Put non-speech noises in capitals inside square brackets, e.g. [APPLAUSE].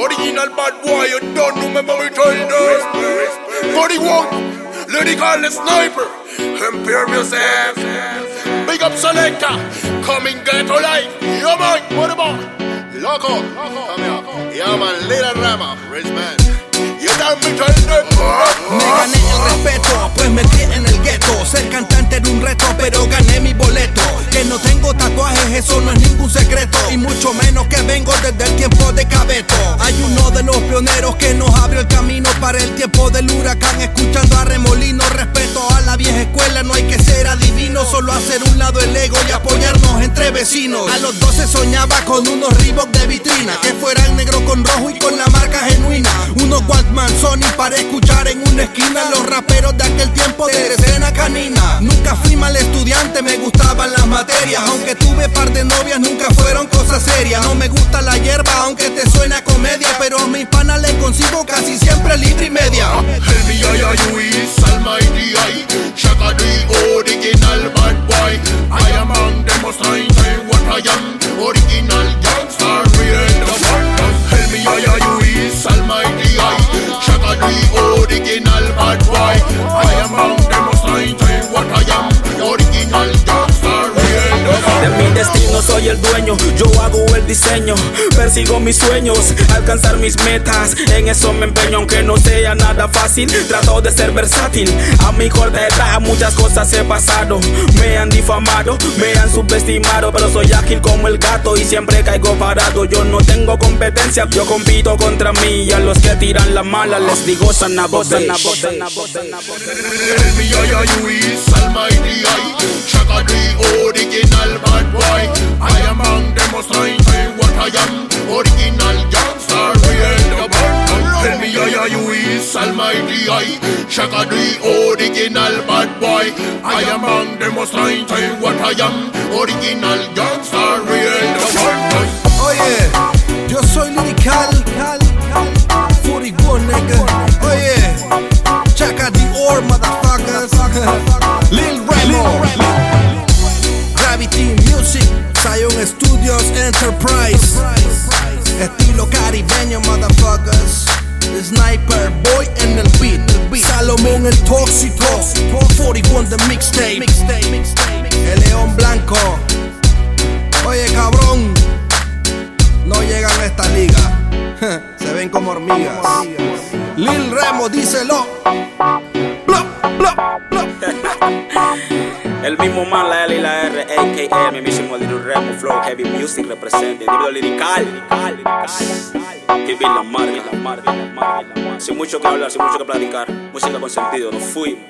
Original bad boy, you don't remember me this. 41, lyrical sniper, Empire Music. Big up selector, coming ghetto life. Yeah man, what about? Loco, come here. Yeah man, little rama, rich man. You don't me trying Me gané el respeto, pues me metí en el gueto. Ser cantante era un reto, pero gané mi boleto. Que no tengo tatuajes, eso no es. Y mucho menos que vengo desde el tiempo de Cabeto. Hay uno de los pioneros que nos abrió el camino para el tiempo del huracán. Escuchando a Remolino, respeto a la vieja escuela. No hay que ser adivino, solo hacer un lado el ego y apoyarnos entre vecinos. A los 12 soñaba con unos Reebok de vitrina. Que fueran negro con rojo y con la marca genuina. Unos Walkman Sony para escuchar en una esquina. Los raperos de aquel tiempo de escena canina. Nunca fui mal estudiante, me gustaban las materias. Aunque tuve par de novias, nunca fueron cosas serias. No me gusta la hierba, aunque te suena comedia. Pero a mi pana le consigo casi siempre libre y media. Help me, I, you is almighty, I. Shaka original bad boy. I am among them, I what I am. Soy el dueño, yo hago el diseño, persigo mis sueños, alcanzar mis metas, en eso me empeño aunque no sea nada fácil, trato de ser versátil, a mi corta edad muchas cosas he pasado, me han difamado, me han subestimado, pero soy ágil como el gato y siempre caigo parado, yo no tengo competencia, yo compito contra mí y a los que tiran la mala les digo sanabo, sanabo, sanabo. Help me, I, you is almighty, I. Original bad. I, you is almighty, I. Shaka the original bad boy. I am among them, must I say what I am. Original gangster, real the bad Oye, yo soy lirical. 41 nigga. Oh, Oye, Chaka Dior, motherfuckers. Lil Remo. Gravity Music. Zion Studios Enterprise. Estilo caribeño, motherfuckers. Sniper Boy en el beat. Salomón el tóxico. 41 the mixtape. El león blanco. Oye, cabrón. No llegan a esta liga. [LAUGHS] Se ven como hormigas. Lil Remo, díselo. El mismo man, la L y la R, a.k.a. el mismísimo Little Remo Flow, Heavy Music representa, el libro lirical. Que bien la marca, la marca, la marca. Sin mucho que hablar, sin mucho que platicar, música con sentido, nos fuimos.